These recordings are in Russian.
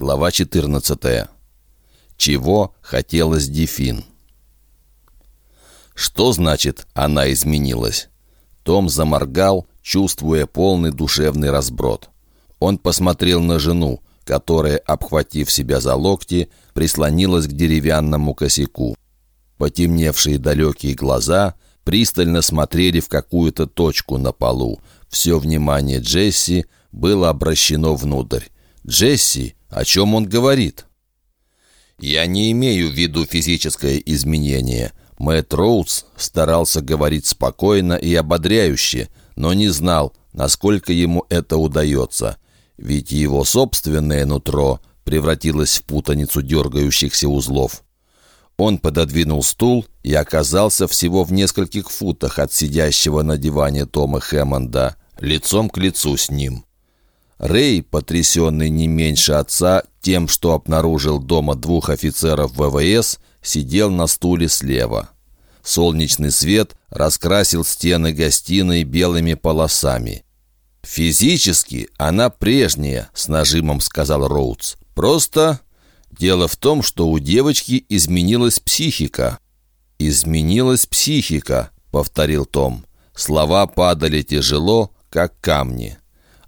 Глава 14. Чего хотелось Дефин? Что значит «она изменилась»? Том заморгал, чувствуя полный душевный разброд. Он посмотрел на жену, которая, обхватив себя за локти, прислонилась к деревянному косяку. Потемневшие далекие глаза пристально смотрели в какую-то точку на полу. Все внимание Джесси было обращено внутрь. «Джесси, о чем он говорит?» «Я не имею в виду физическое изменение». Мэтт Роудс старался говорить спокойно и ободряюще, но не знал, насколько ему это удается. Ведь его собственное нутро превратилось в путаницу дергающихся узлов. Он пододвинул стул и оказался всего в нескольких футах от сидящего на диване Тома Хэммонда, лицом к лицу с ним. Рэй, потрясенный не меньше отца тем, что обнаружил дома двух офицеров ВВС, сидел на стуле слева. Солнечный свет раскрасил стены гостиной белыми полосами. «Физически она прежняя», — с нажимом сказал Роудс. «Просто дело в том, что у девочки изменилась психика». «Изменилась психика», — повторил Том. Слова падали тяжело, как камни.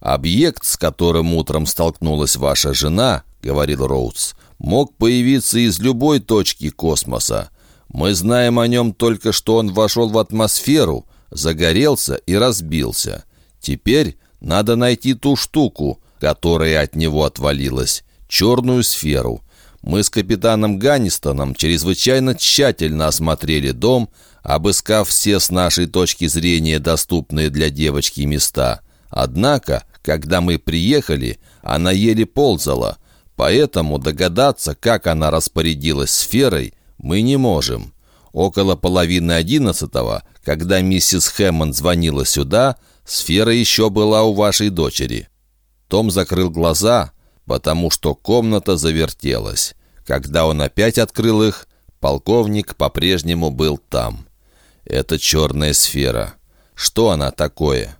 «Объект, с которым утром столкнулась ваша жена, — говорил Роудс, — мог появиться из любой точки космоса. Мы знаем о нем только, что он вошел в атмосферу, загорелся и разбился. Теперь надо найти ту штуку, которая от него отвалилась, черную сферу. Мы с капитаном Ганнистоном чрезвычайно тщательно осмотрели дом, обыскав все с нашей точки зрения доступные для девочки места. Однако когда мы приехали, она еле ползала, поэтому догадаться, как она распорядилась сферой, мы не можем. Около половины одиннадцатого, когда миссис Хэммонд звонила сюда, сфера еще была у вашей дочери. Том закрыл глаза, потому что комната завертелась. Когда он опять открыл их, полковник по-прежнему был там. Это черная сфера. Что она такое?»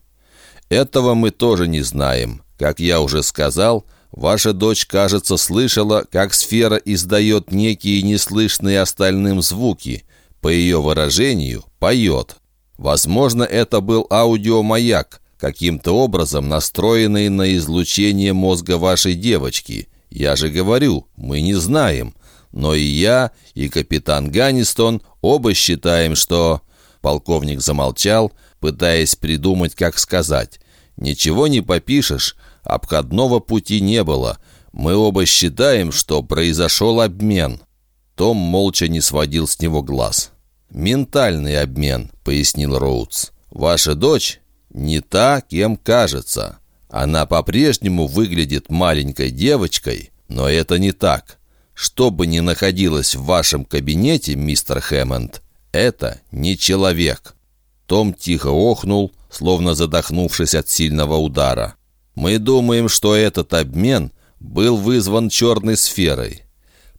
Этого мы тоже не знаем. Как я уже сказал, ваша дочь, кажется, слышала, как сфера издает некие неслышные остальным звуки. По ее выражению, поет. Возможно, это был аудиомаяк, каким-то образом настроенный на излучение мозга вашей девочки. Я же говорю, мы не знаем. Но и я, и капитан Ганнистон оба считаем, что...» Полковник замолчал, пытаясь придумать, как сказать. «Ничего не попишешь, обходного пути не было. Мы оба считаем, что произошел обмен». Том молча не сводил с него глаз. «Ментальный обмен», — пояснил Роудс. «Ваша дочь не та, кем кажется. Она по-прежнему выглядит маленькой девочкой, но это не так. Что бы ни находилось в вашем кабинете, мистер Хэммонд, это не человек». Том тихо охнул, словно задохнувшись от сильного удара. «Мы думаем, что этот обмен был вызван черной сферой.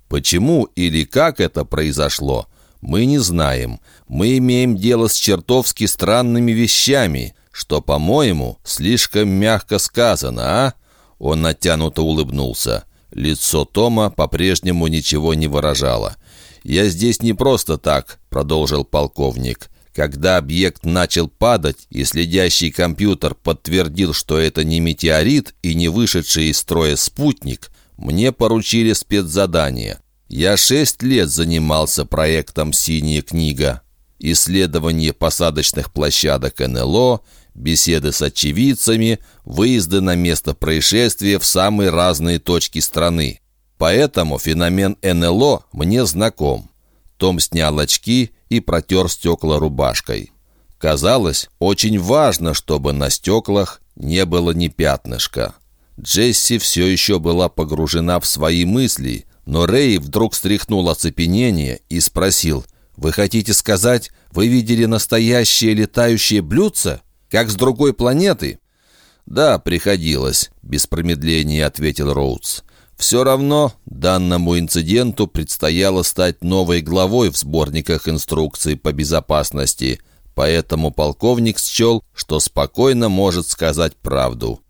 Почему или как это произошло, мы не знаем. Мы имеем дело с чертовски странными вещами, что, по-моему, слишком мягко сказано, а?» Он натянуто улыбнулся. Лицо Тома по-прежнему ничего не выражало. «Я здесь не просто так», — продолжил полковник. Когда объект начал падать, и следящий компьютер подтвердил, что это не метеорит и не вышедший из строя спутник, мне поручили спецзадание. Я шесть лет занимался проектом «Синяя книга». Исследование посадочных площадок НЛО, беседы с очевидцами, выезды на место происшествия в самые разные точки страны. Поэтому феномен НЛО мне знаком. Том снял очки и протер стекла рубашкой. Казалось, очень важно, чтобы на стеклах не было ни пятнышка. Джесси все еще была погружена в свои мысли, но Рэй вдруг стряхнул оцепенение и спросил, «Вы хотите сказать, вы видели настоящее летающее блюдце? Как с другой планеты?» «Да, приходилось», — без промедления ответил Роудс. Все равно данному инциденту предстояло стать новой главой в сборниках инструкций по безопасности, поэтому полковник счел, что спокойно может сказать правду.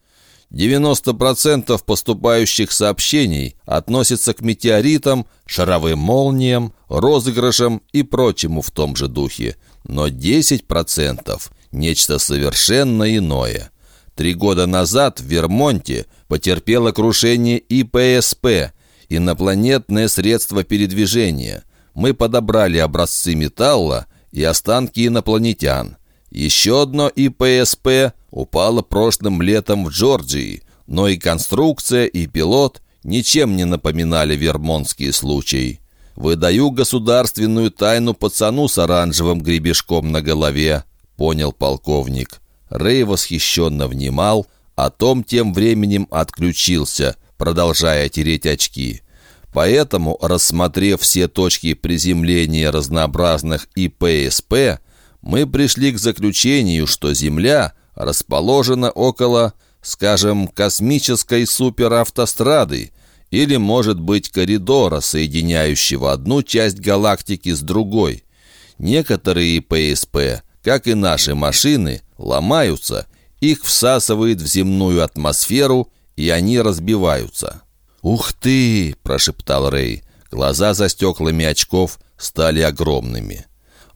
90% поступающих сообщений относятся к метеоритам, шаровым молниям, розыгрышам и прочему в том же духе. Но 10% – нечто совершенно иное. Три года назад в Вермонте потерпело крушение ИПСП – инопланетное средство передвижения. Мы подобрали образцы металла и останки инопланетян. Еще одно ИПСП упало прошлым летом в Джорджии, но и конструкция, и пилот ничем не напоминали вермонтские случаи. «Выдаю государственную тайну пацану с оранжевым гребешком на голове», — понял полковник. Рэй восхищенно внимал, а Том тем временем отключился, продолжая тереть очки. Поэтому, рассмотрев все точки приземления разнообразных ИПСП, мы пришли к заключению, что Земля расположена около, скажем, космической суперавтострады или, может быть, коридора, соединяющего одну часть галактики с другой. Некоторые ПСП, как и наши машины, ломаются, их всасывает в земную атмосферу, и они разбиваются. «Ух ты!» – прошептал Рэй. Глаза за стеклами очков стали огромными.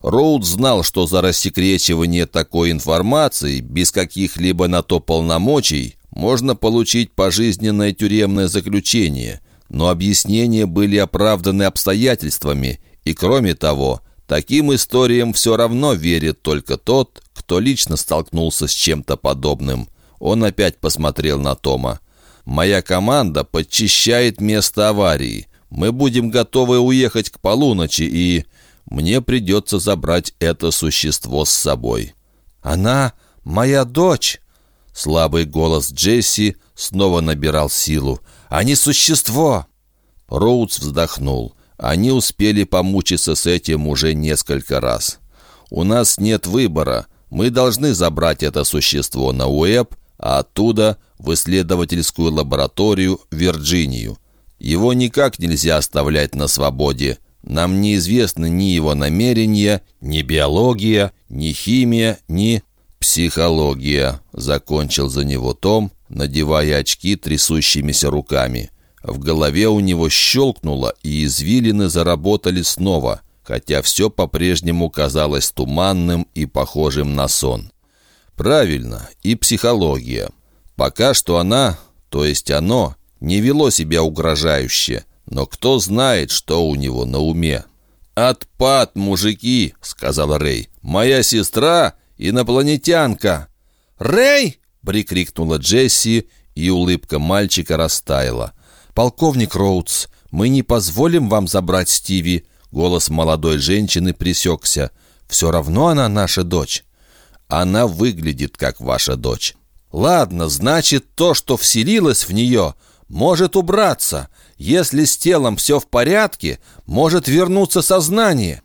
Роуд знал, что за рассекречивание такой информации, без каких-либо на то полномочий, можно получить пожизненное тюремное заключение, но объяснения были оправданы обстоятельствами, и кроме того, таким историям все равно верит только тот, кто лично столкнулся с чем-то подобным. Он опять посмотрел на Тома. «Моя команда подчищает место аварии. Мы будем готовы уехать к полуночи и...» мне придется забрать это существо с собой. «Она моя дочь!» Слабый голос Джесси снова набирал силу. «А не существо!» Роудс вздохнул. Они успели помучиться с этим уже несколько раз. «У нас нет выбора. Мы должны забрать это существо на УЭП, а оттуда в исследовательскую лабораторию в Вирджинию. Его никак нельзя оставлять на свободе. Нам неизвестны ни его намерения, ни биология, ни химия, ни психология», — закончил за него Том, надевая очки трясущимися руками. В голове у него щелкнуло, и извилины заработали снова, хотя все по-прежнему казалось туманным и похожим на сон. «Правильно, и психология. Пока что она, то есть оно, не вело себя угрожающе, но кто знает, что у него на уме. «Отпад, мужики!» — сказал Рэй. «Моя сестра — инопланетянка!» «Рэй!» — прикрикнула Джесси, и улыбка мальчика растаяла. «Полковник Роудс, мы не позволим вам забрать Стиви!» Голос молодой женщины присекся. «Все равно она наша дочь». «Она выглядит, как ваша дочь». «Ладно, значит, то, что вселилось в нее, может убраться. Если с телом все в порядке, может вернуться сознание.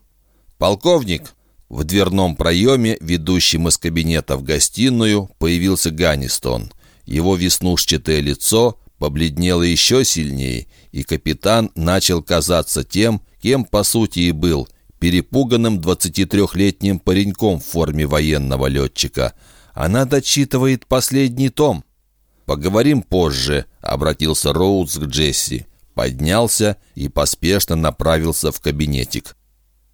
Полковник, в дверном проеме, ведущем из кабинета в гостиную, появился Ганнистон. Его веснушчатое лицо побледнело еще сильнее, и капитан начал казаться тем, кем по сути и был, перепуганным 23-летним пареньком в форме военного летчика. Она дочитывает последний том. «Поговорим позже», — обратился Роудс к Джесси поднялся и поспешно направился в кабинетик.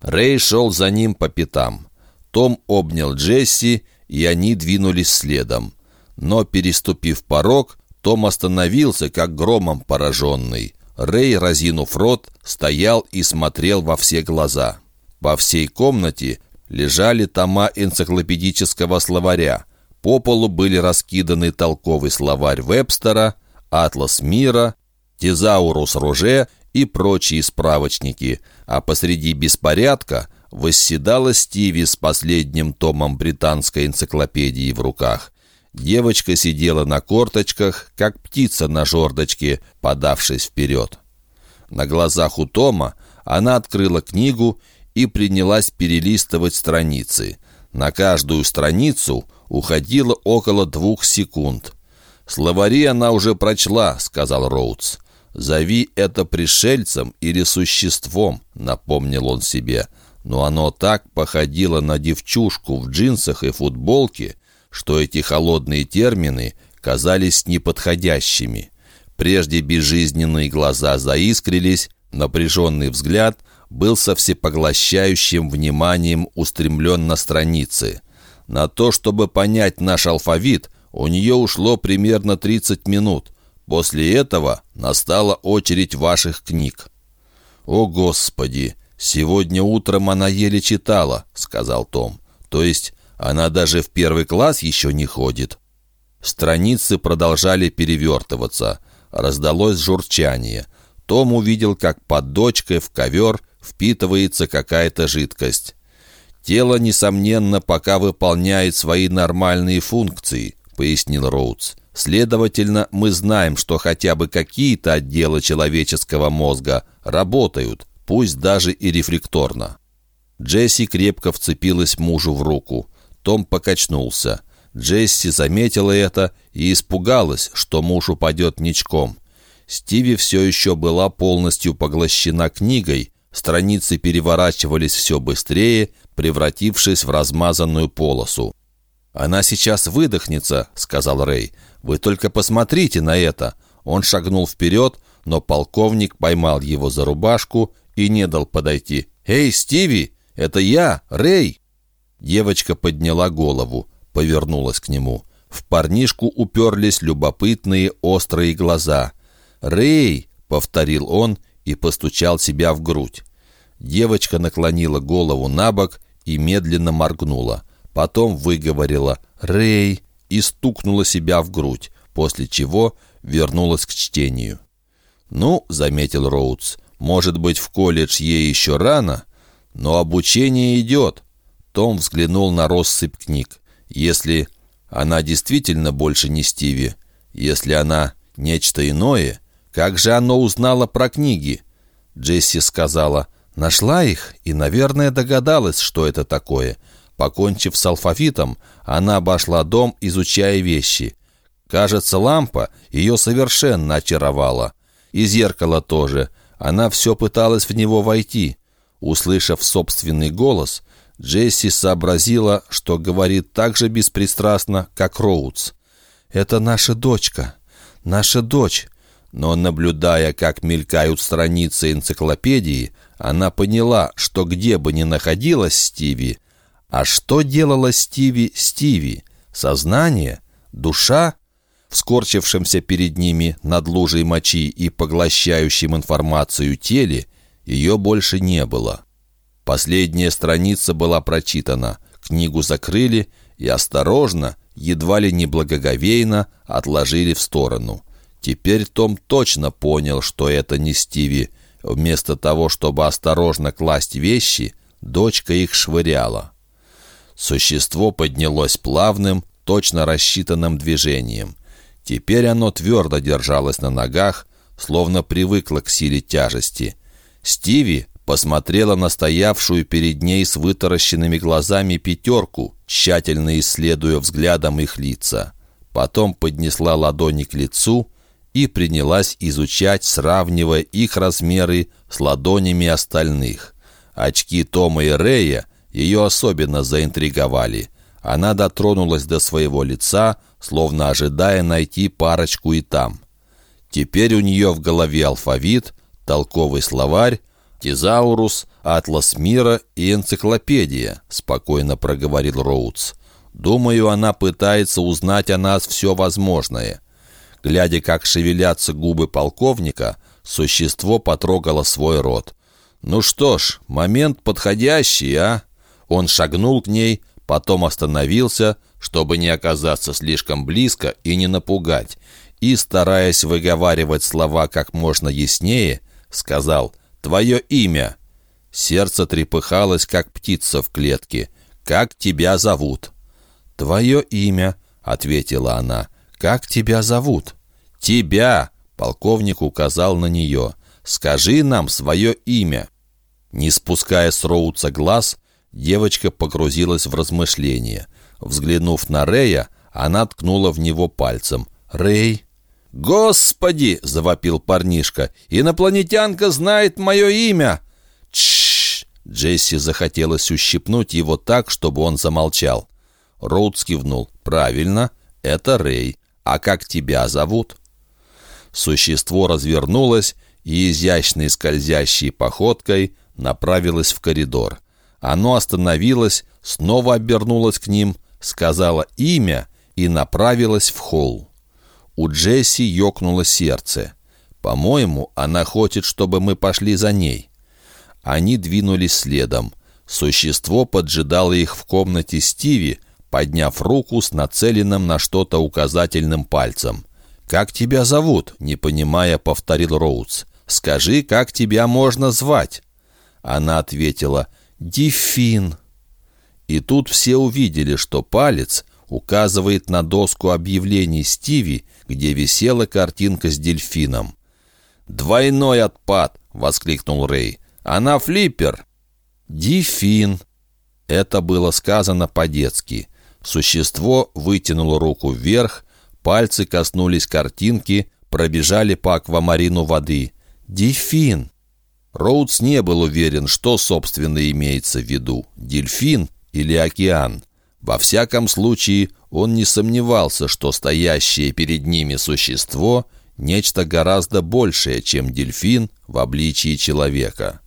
Рэй шел за ним по пятам. Том обнял Джесси, и они двинулись следом. Но, переступив порог, том остановился, как громом пораженный. Рэй, разинув рот, стоял и смотрел во все глаза. По всей комнате лежали тома энциклопедического словаря. По полу были раскиданы толковый словарь Вебстера, атлас мира, Тезаурус Руже и прочие справочники, а посреди беспорядка восседала Стиви с последним томом британской энциклопедии в руках. Девочка сидела на корточках, как птица на жердочке, подавшись вперед. На глазах у Тома она открыла книгу и принялась перелистывать страницы. На каждую страницу уходило около двух секунд. «Словари она уже прочла», — сказал Роудс. «Зови это пришельцем или существом», — напомнил он себе. Но оно так походило на девчушку в джинсах и футболке, что эти холодные термины казались неподходящими. Прежде безжизненные глаза заискрились, напряженный взгляд был со всепоглощающим вниманием устремлен на страницы. На то, чтобы понять наш алфавит, у нее ушло примерно 30 минут. После этого настала очередь ваших книг. «О, Господи! Сегодня утром она еле читала», — сказал Том. «То есть она даже в первый класс еще не ходит». Страницы продолжали перевертываться. Раздалось журчание. Том увидел, как под дочкой в ковер впитывается какая-то жидкость. «Тело, несомненно, пока выполняет свои нормальные функции», — пояснил Роудс. «Следовательно, мы знаем, что хотя бы какие-то отделы человеческого мозга работают, пусть даже и рефлекторно». Джесси крепко вцепилась мужу в руку. Том покачнулся. Джесси заметила это и испугалась, что муж упадет ничком. Стиви все еще была полностью поглощена книгой, страницы переворачивались все быстрее, превратившись в размазанную полосу. «Она сейчас выдохнется», — сказал Рэй. «Вы только посмотрите на это!» Он шагнул вперед, но полковник поймал его за рубашку и не дал подойти. «Эй, Стиви, это я, Рэй!» Девочка подняла голову, повернулась к нему. В парнишку уперлись любопытные острые глаза. «Рэй!» — повторил он и постучал себя в грудь. Девочка наклонила голову на бок и медленно моргнула. Потом выговорила «Рэй» и стукнула себя в грудь, после чего вернулась к чтению. «Ну», — заметил Роудс, — «может быть, в колледж ей еще рано, но обучение идет». Том взглянул на россыпь книг. «Если она действительно больше не Стиви, если она нечто иное, как же оно узнала про книги?» Джесси сказала, «Нашла их и, наверное, догадалась, что это такое. Покончив с алфавитом, она обошла дом, изучая вещи. Кажется, лампа ее совершенно очаровала. И зеркало тоже. Она все пыталась в него войти. Услышав собственный голос, Джесси сообразила, что говорит так же беспристрастно, как Роудс. «Это наша дочка, наша дочь». Но, наблюдая, как мелькают страницы энциклопедии, она поняла, что где бы ни находилась Стиви, а что делала Стиви Стиви? Сознание? Душа? В скорчившемся перед ними над лужей мочи и поглощающем информацию теле ее больше не было. Последняя страница была прочитана, книгу закрыли и осторожно, едва ли не благоговейно, отложили в сторону. Теперь Том точно понял, что это не Стиви. Вместо того, чтобы осторожно класть вещи, дочка их швыряла. Существо поднялось плавным, точно рассчитанным движением. Теперь оно твердо держалось на ногах, словно привыкло к силе тяжести. Стиви посмотрела на стоявшую перед ней с вытаращенными глазами пятерку, тщательно исследуя взглядом их лица. Потом поднесла ладони к лицу и принялась изучать, сравнивая их размеры с ладонями остальных. Очки Тома и Рея ее особенно заинтриговали. Она дотронулась до своего лица, словно ожидая найти парочку и там. Теперь у нее в голове алфавит, толковый словарь, тезаурус, атлас мира и энциклопедия, спокойно проговорил Роудс. Думаю, она пытается узнать о нас все возможное. Глядя, как шевелятся губы полковника, существо потрогало свой рот. «Ну что ж, момент подходящий, а?» Он шагнул к ней, потом остановился, чтобы не оказаться слишком близко и не напугать, и, стараясь выговаривать слова как можно яснее, сказал «Твое имя». Сердце трепыхалось, как птица в клетке. «Как тебя зовут?» «Твое имя», — ответила она. «Как тебя зовут?» «Тебя!» — полковник указал на нее. «Скажи нам свое имя». Не спуская с Роуца глаз, Девочка погрузилась в размышления. Взглянув на Рэя, она ткнула в него пальцем. «Рэй!» «Господи!» — завопил парнишка. «Инопланетянка знает мое имя!» «Тш!» Джесси захотелось ущипнуть его так, чтобы он замолчал. Роуд кивнул. «Правильно, это Рэй. «А как тебя зовут?» Существо развернулось и изящной скользящей походкой направилось в коридор. Оно остановилось, снова обернулось к ним, сказала имя и направилось в холл. У Джесси ёкнуло сердце. «По-моему, она хочет, чтобы мы пошли за ней». Они двинулись следом. Существо поджидало их в комнате Стиви, подняв руку с нацеленным на что-то указательным пальцем. «Как тебя зовут?» — не понимая, повторил Роудс. «Скажи, как тебя можно звать?» Она ответила «Диффин». И тут все увидели, что палец указывает на доску объявлений Стиви, где висела картинка с дельфином. «Двойной отпад!» — воскликнул Рэй. «Она флиппер!» «Диффин!» Это было сказано по-детски. Существо вытянуло руку вверх, пальцы коснулись картинки, пробежали по аквамарину воды. «Дельфин!» Роудс не был уверен, что, собственно, имеется в виду – дельфин или океан. Во всяком случае, он не сомневался, что стоящее перед ними существо – нечто гораздо большее, чем дельфин в обличии человека.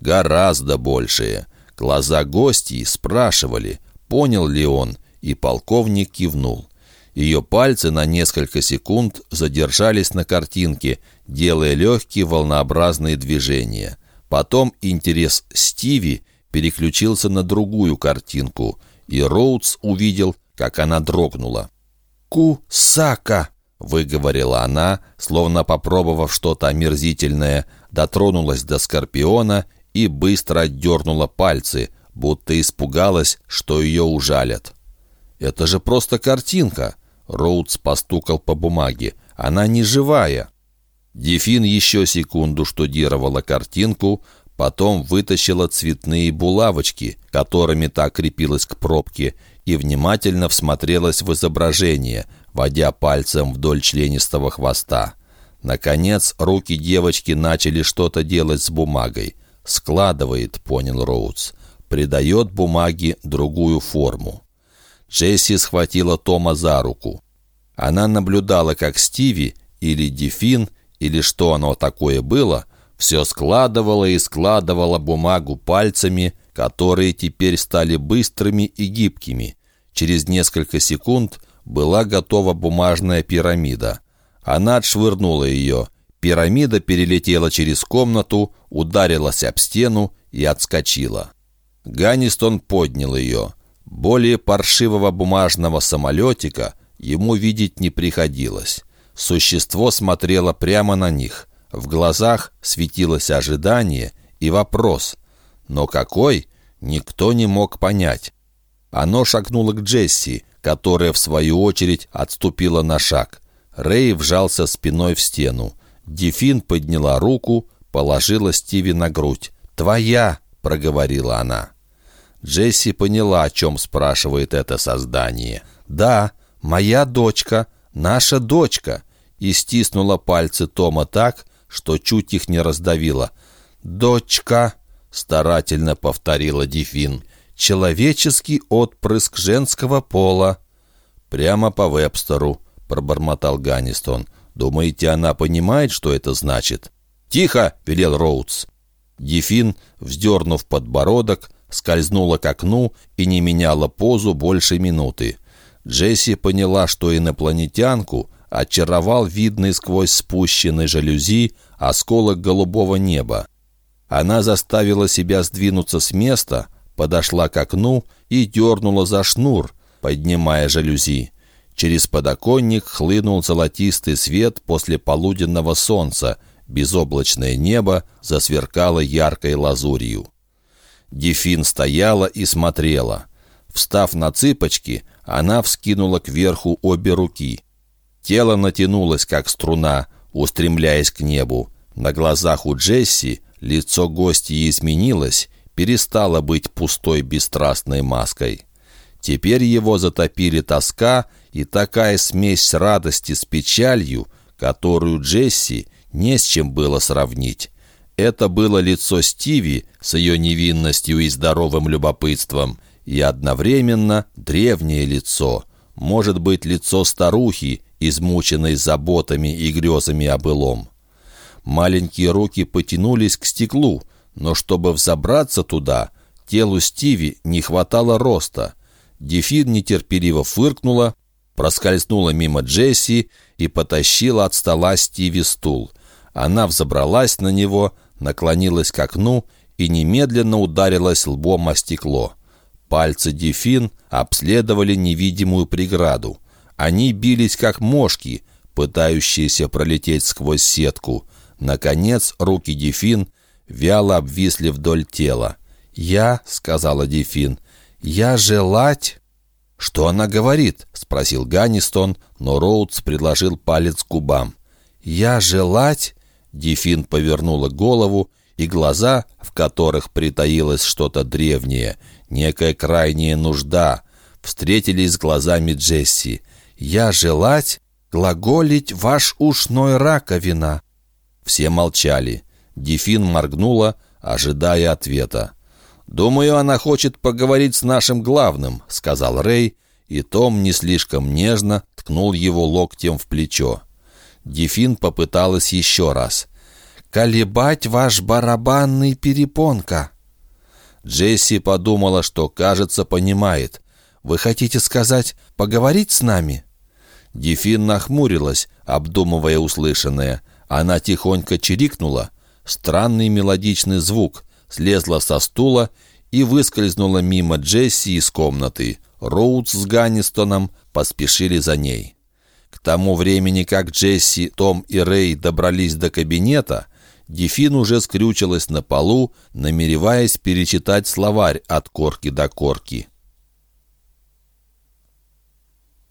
Гораздо большее. Глаза гостей спрашивали, понял ли он, и полковник кивнул. Ее пальцы на несколько секунд задержались на картинке, делая легкие волнообразные движения. Потом интерес Стиви переключился на другую картинку, и Роудс увидел, как она дрогнула. «Кусака!» — выговорила она, словно попробовав что-то омерзительное, дотронулась до скорпиона и быстро отдернула пальцы, будто испугалась, что ее ужалят. «Это же просто картинка!» Роудс постукал по бумаге. «Она не живая!» Дефин еще секунду штудировала картинку, потом вытащила цветные булавочки, которыми та крепилась к пробке, и внимательно всмотрелась в изображение, водя пальцем вдоль членистого хвоста. Наконец, руки девочки начали что-то делать с бумагой. «Складывает», — понял Роудс. «Придает бумаге другую форму». Джесси схватила Тома за руку. Она наблюдала, как Стиви или Дефин, или что оно такое было, все складывала и складывала бумагу пальцами, которые теперь стали быстрыми и гибкими. Через несколько секунд была готова бумажная пирамида. Она отшвырнула ее. Пирамида перелетела через комнату, ударилась об стену и отскочила. Ганнистон поднял ее. Более паршивого бумажного самолетика ему видеть не приходилось. Существо смотрело прямо на них. В глазах светилось ожидание и вопрос. Но какой, никто не мог понять. Оно шагнуло к Джесси, которая, в свою очередь, отступила на шаг. Рэй вжался спиной в стену. Дефин подняла руку, положила Стиви на грудь. «Твоя!» — проговорила она. Джесси поняла, о чем спрашивает это создание. «Да, моя дочка, наша дочка!» И стиснула пальцы Тома так, что чуть их не раздавила. «Дочка!» — старательно повторила Дефин. «Человеческий отпрыск женского пола!» «Прямо по Вебстеру», — пробормотал Ганнистон. «Думаете, она понимает, что это значит?» «Тихо!» — велел Роудс. Дефин, вздернув подбородок, скользнула к окну и не меняла позу больше минуты. Джесси поняла, что инопланетянку очаровал видный сквозь спущенные жалюзи осколок голубого неба. Она заставила себя сдвинуться с места, подошла к окну и дернула за шнур, поднимая жалюзи. Через подоконник хлынул золотистый свет после полуденного солнца, безоблачное небо засверкало яркой лазурью. Дефин стояла и смотрела. Встав на цыпочки, она вскинула кверху обе руки. Тело натянулось, как струна, устремляясь к небу. На глазах у Джесси лицо гостья изменилось, перестало быть пустой бесстрастной маской. Теперь его затопили тоска и такая смесь радости с печалью, которую Джесси не с чем было сравнить. Это было лицо Стиви с ее невинностью и здоровым любопытством, и одновременно древнее лицо, может быть лицо старухи, измученной заботами и грезами о былом. Маленькие руки потянулись к стеклу, но чтобы взобраться туда, телу Стиви не хватало роста. Дефир нетерпеливо фыркнула, проскользнула мимо Джесси и потащила от стола Стиви стул. Она взобралась на него, наклонилась к окну и немедленно ударилась лбом о стекло. Пальцы Дефин обследовали невидимую преграду. Они бились, как мошки, пытающиеся пролететь сквозь сетку. Наконец, руки Дефин вяло обвисли вдоль тела. «Я», — сказала Дефин, — «я желать...» «Что она говорит?» — спросил Ганнистон, но Роудс предложил палец к губам. «Я желать...» — Дефин повернула голову, и глаза, в которых притаилось что-то древнее, некая крайняя нужда, встретились с глазами Джесси. «Я желать глаголить ваш ушной раковина». Все молчали. Дефин моргнула, ожидая ответа. «Думаю, она хочет поговорить с нашим главным», — сказал Рэй, и Том не слишком нежно ткнул его локтем в плечо. Дефин попыталась еще раз. «Колебать ваш барабанный перепонка». Джесси подумала, что, кажется, понимает. «Вы хотите сказать, поговорить с нами?» Дефин нахмурилась, обдумывая услышанное. Она тихонько чирикнула. Странный мелодичный звук слезла со стула и выскользнула мимо Джесси из комнаты. Роудс с Ганнистоном поспешили за ней. К тому времени, как Джесси, Том и Рэй добрались до кабинета, Дефин уже скрючилась на полу, намереваясь перечитать словарь от корки до корки.